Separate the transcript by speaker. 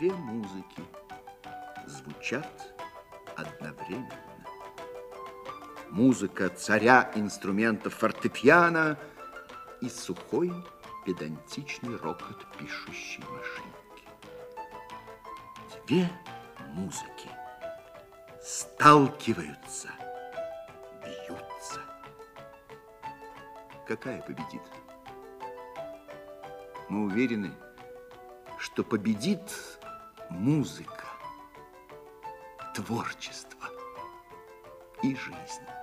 Speaker 1: две музыки звучат одновременно. Музыка царя инструментов фортепиано и сухой педантичный рокот пишущей машинки. Две музыки сталкиваются, бьются. Какая победит? Мы уверены, что победит музыка, творчество и жизнь.